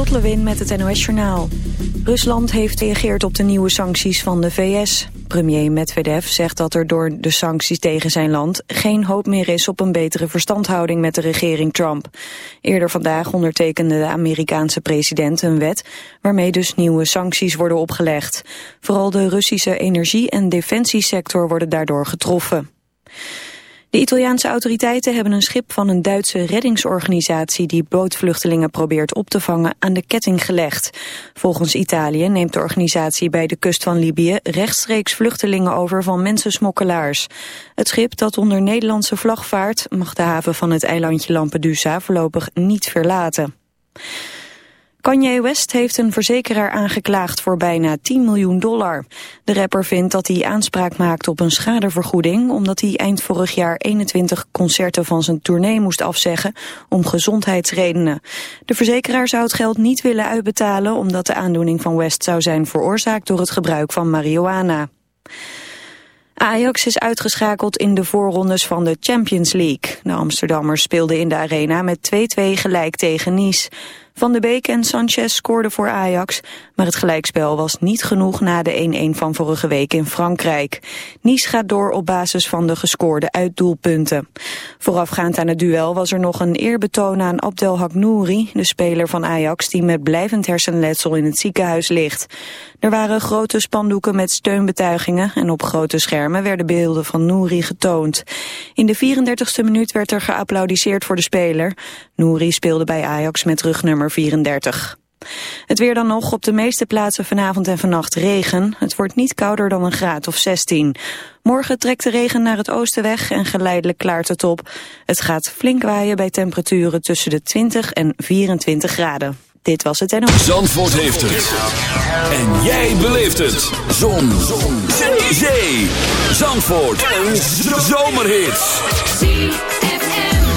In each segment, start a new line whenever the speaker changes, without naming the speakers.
Lot Lewin met het NOS Journaal. Rusland heeft gereageerd op de nieuwe sancties van de VS. Premier Medvedev zegt dat er door de sancties tegen zijn land... geen hoop meer is op een betere verstandhouding met de regering Trump. Eerder vandaag ondertekende de Amerikaanse president een wet... waarmee dus nieuwe sancties worden opgelegd. Vooral de Russische energie- en defensiesector worden daardoor getroffen. De Italiaanse autoriteiten hebben een schip van een Duitse reddingsorganisatie die bootvluchtelingen probeert op te vangen aan de ketting gelegd. Volgens Italië neemt de organisatie bij de kust van Libië rechtstreeks vluchtelingen over van mensensmokkelaars. Het schip dat onder Nederlandse vlag vaart mag de haven van het eilandje Lampedusa voorlopig niet verlaten. Kanye West heeft een verzekeraar aangeklaagd voor bijna 10 miljoen dollar. De rapper vindt dat hij aanspraak maakt op een schadevergoeding... omdat hij eind vorig jaar 21 concerten van zijn tournee moest afzeggen... om gezondheidsredenen. De verzekeraar zou het geld niet willen uitbetalen... omdat de aandoening van West zou zijn veroorzaakt door het gebruik van marihuana. Ajax is uitgeschakeld in de voorrondes van de Champions League. De Amsterdammers speelden in de arena met 2-2 gelijk tegen Nice. Van de Beek en Sanchez scoorden voor Ajax, maar het gelijkspel was niet genoeg na de 1-1 van vorige week in Frankrijk. Nice gaat door op basis van de gescoorde uitdoelpunten. Voorafgaand aan het duel was er nog een eerbetoon aan Abdelhak Nouri, de speler van Ajax die met blijvend hersenletsel in het ziekenhuis ligt. Er waren grote spandoeken met steunbetuigingen en op grote schermen werden beelden van Nouri getoond. In de 34ste minuut werd er geapplaudiseerd voor de speler. Nouri speelde bij Ajax met rugnummer 34. Het weer dan nog op de meeste plaatsen vanavond en vannacht regen. Het wordt niet kouder dan een graad of 16. Morgen trekt de regen naar het oosten weg en geleidelijk klaart het op. Het gaat flink waaien bij temperaturen tussen de 20 en 24 graden. Dit was het en ook.
Zandvoort heeft het. En jij beleeft het. Zon. Zon. Zee. Zandvoort. Een zomerhit.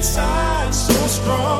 Inside so strong.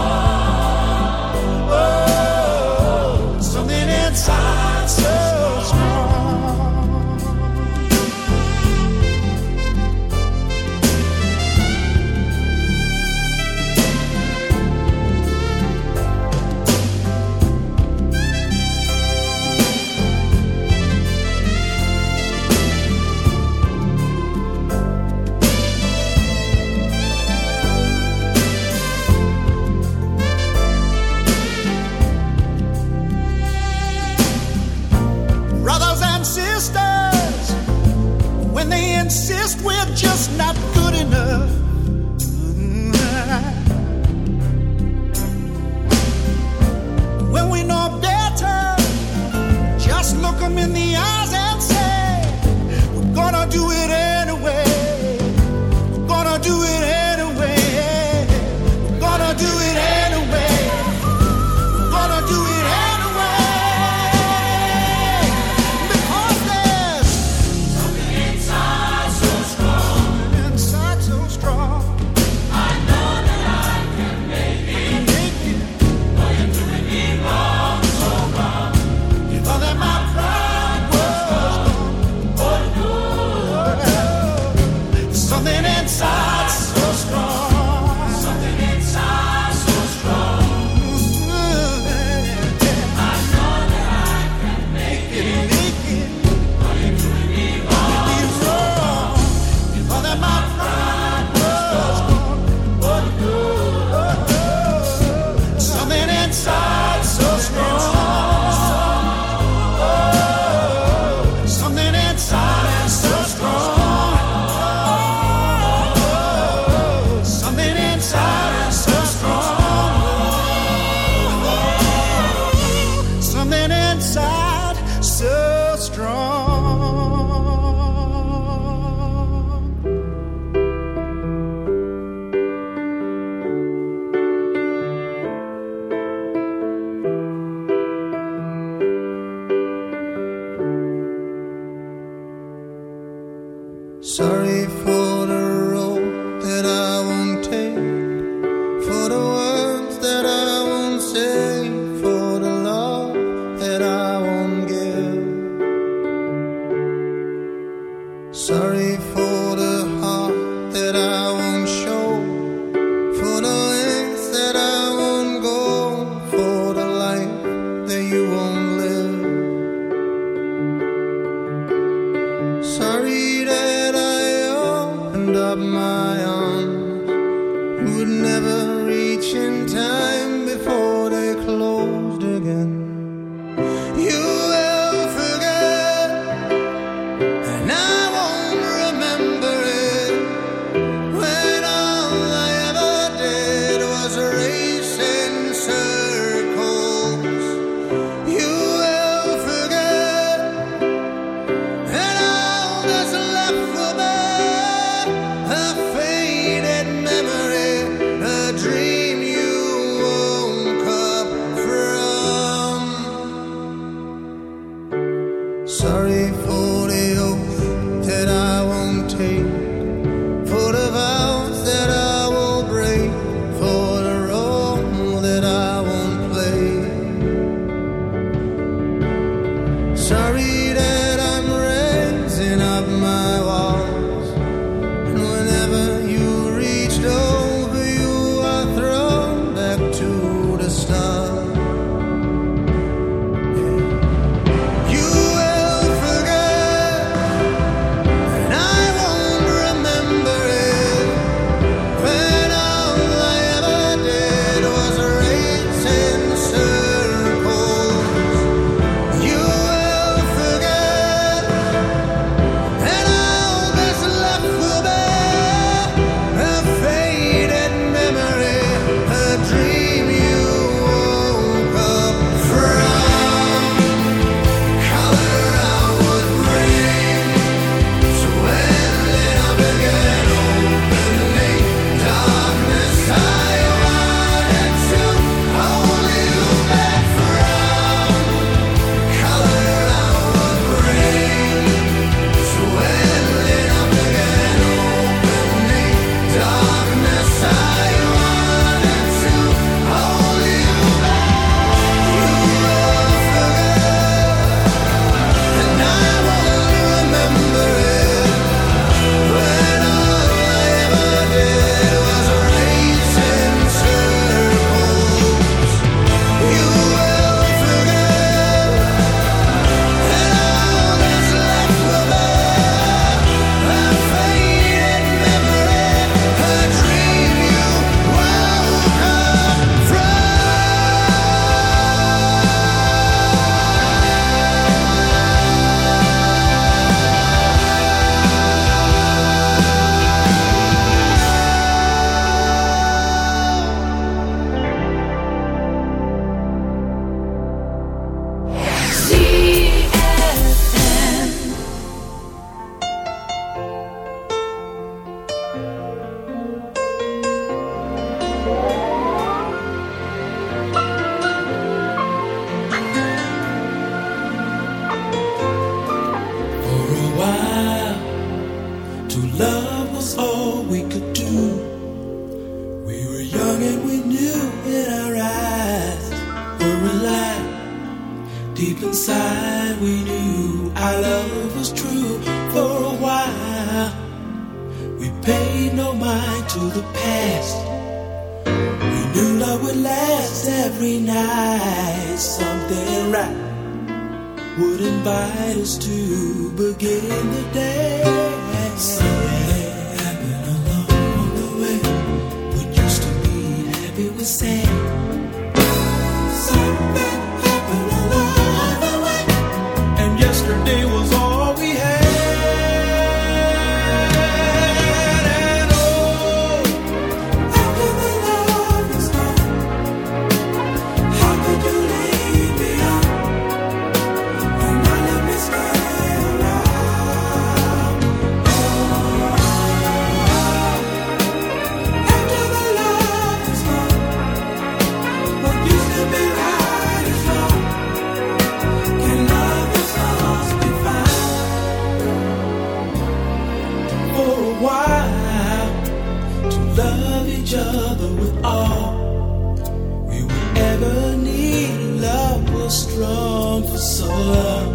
wrong for so long.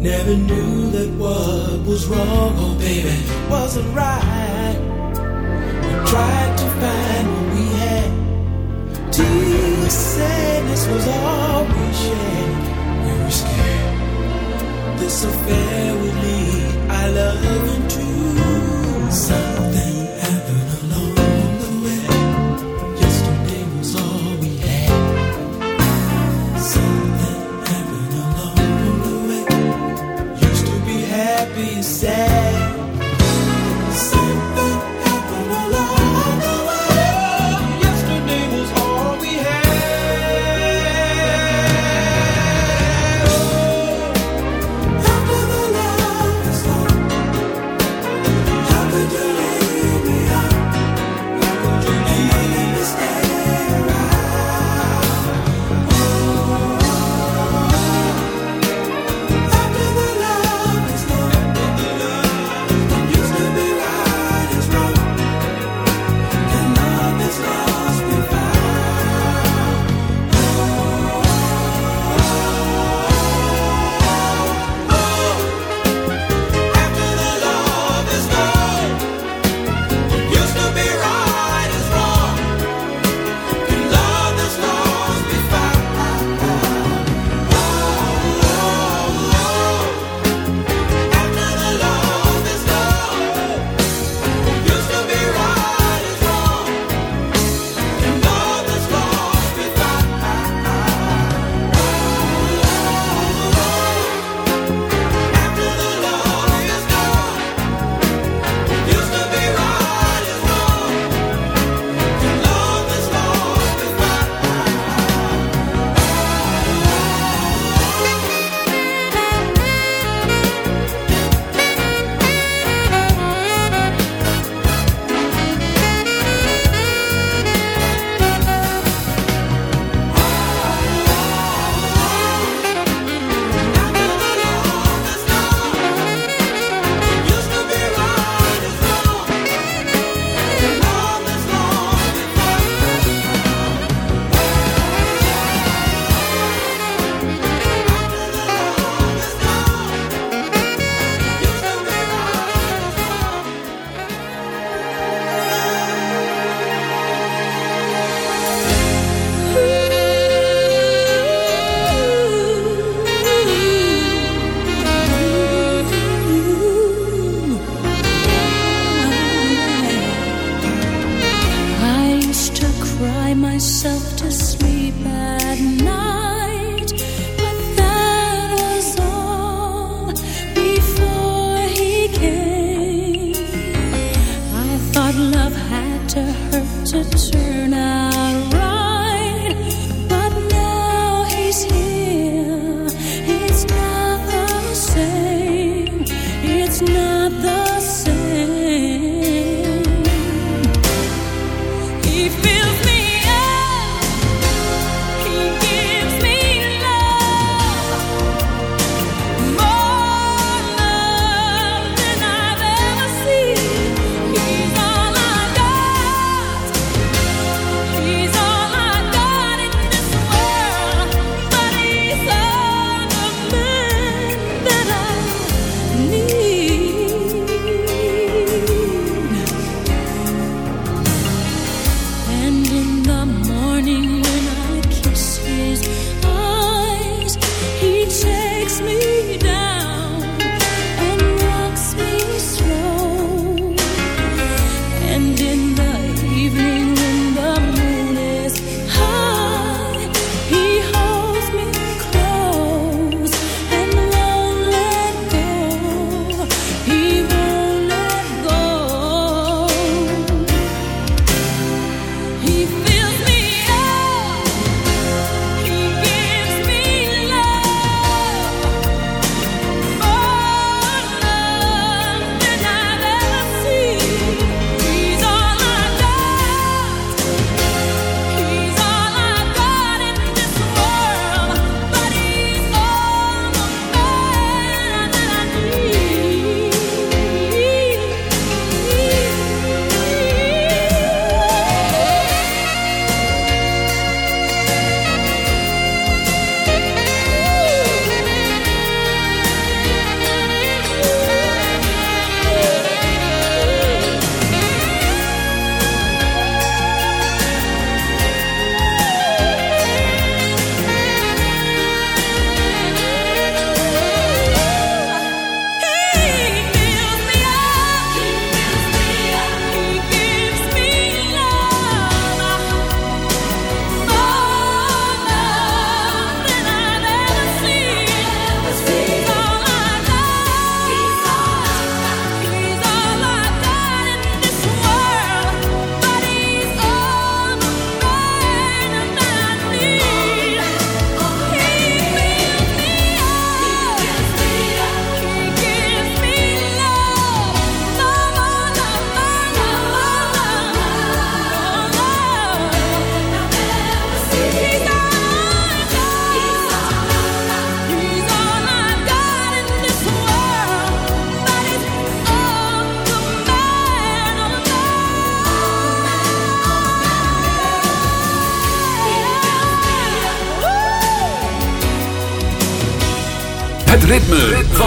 Never knew that what was wrong, oh
baby, wasn't right. We tried to find what we had. Tears sadness was all
we shared. We were scared. This affair would lead our love into something.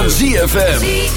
ZFM.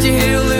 You heal it.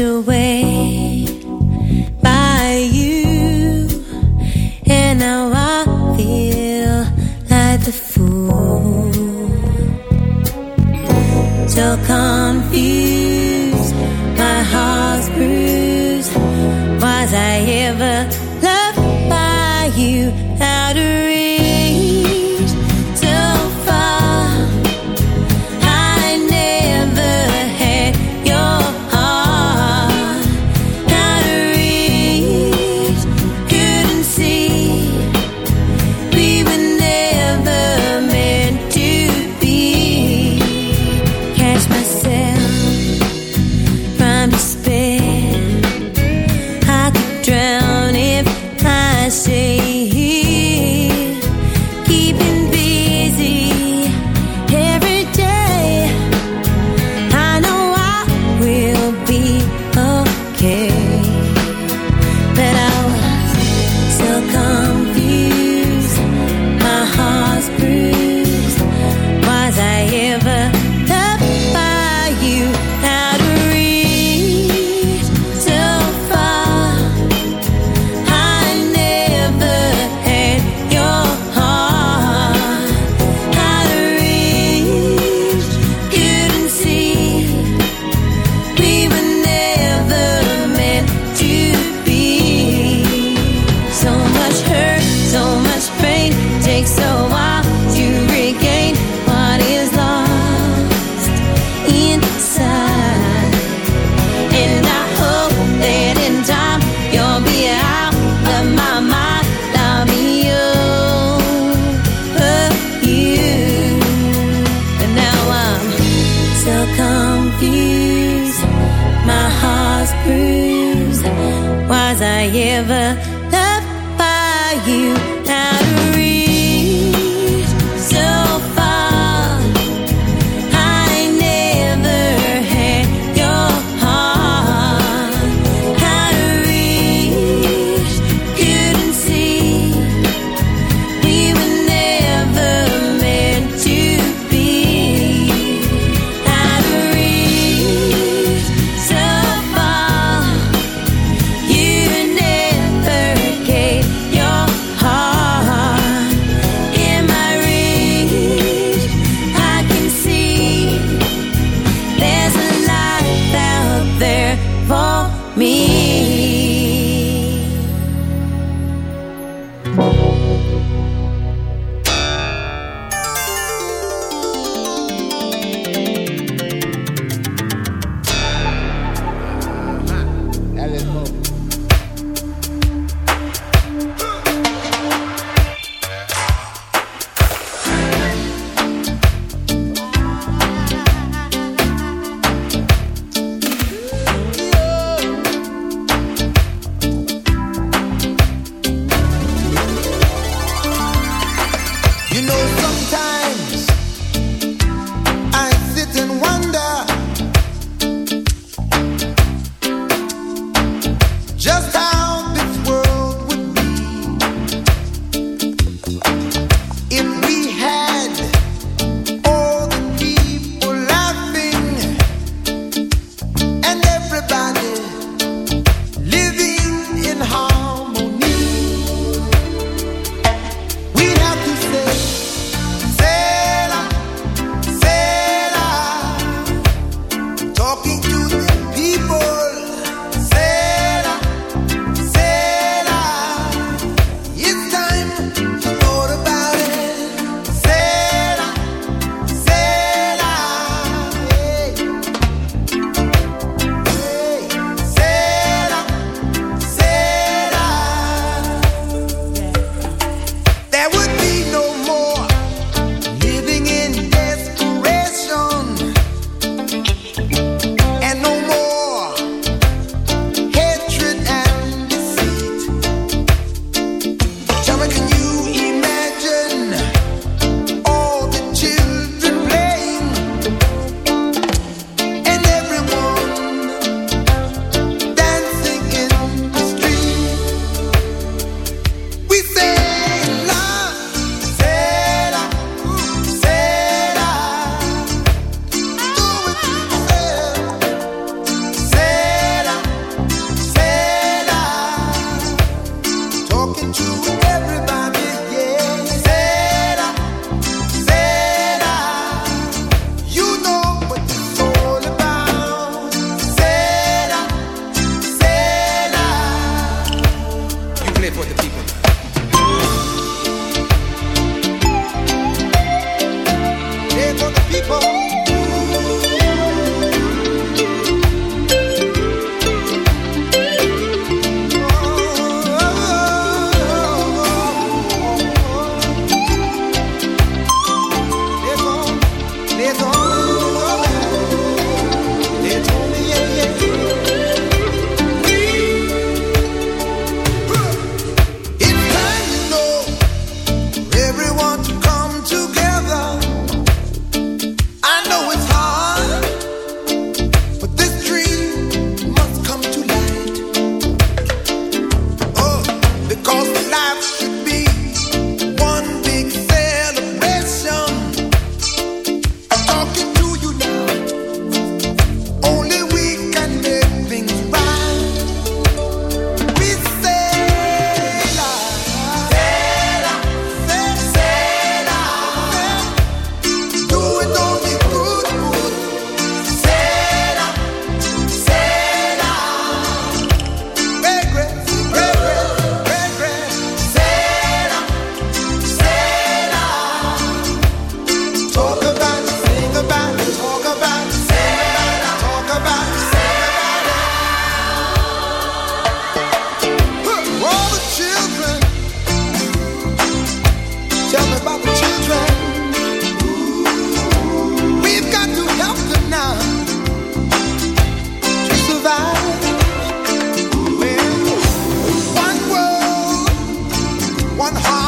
Away one heart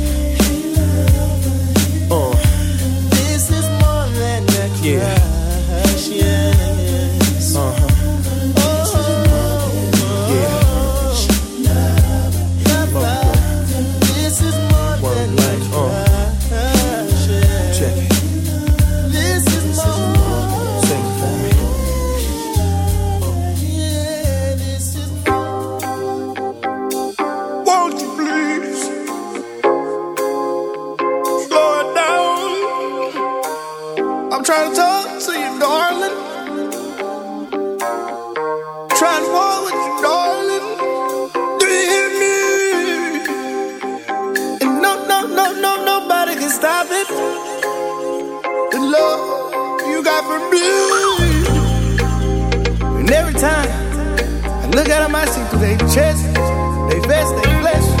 Yeah.
Stop it. The love you got for me. And every time I look at them, I see through their chest, they vest, they flesh.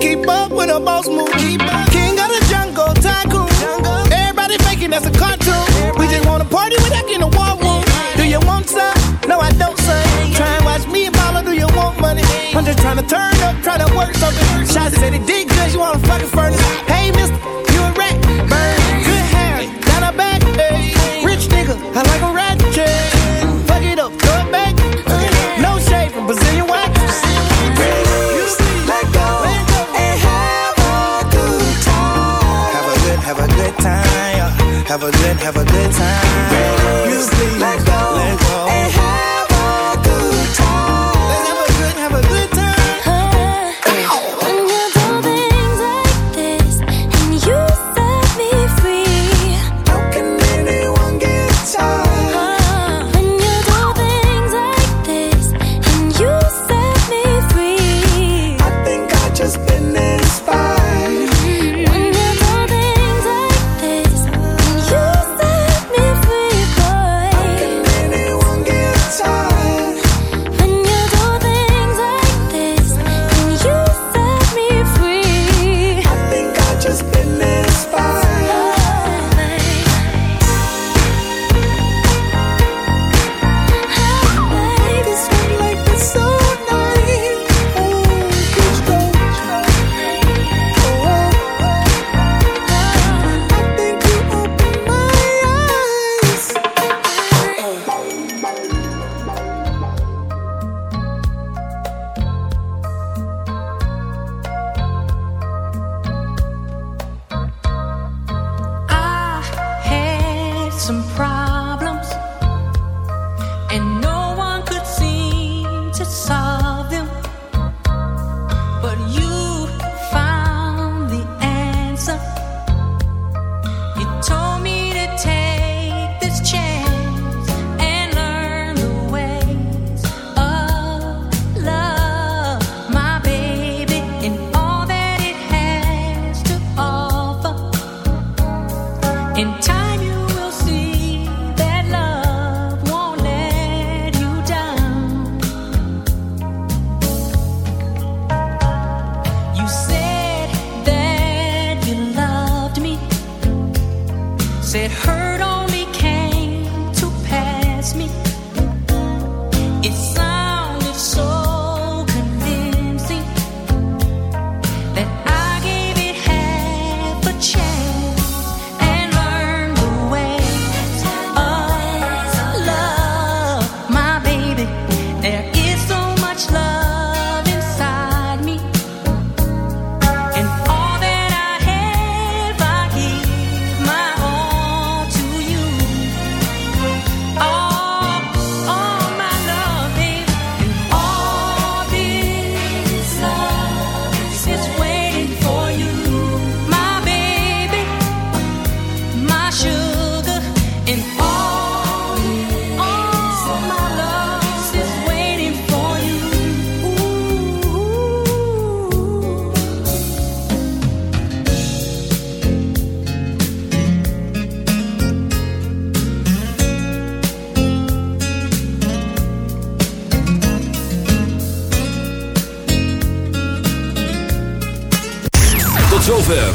Keep up with a boss move. King of the jungle, tycoon. Everybody faking that's a cartoon. We just wanna party without getting a war room. Do you want some? No, I don't, son. Try and watch me and mama. Do you want money? I'm just trying to turn up, trying to work something. Shots said it did good. You want a fucking furnace?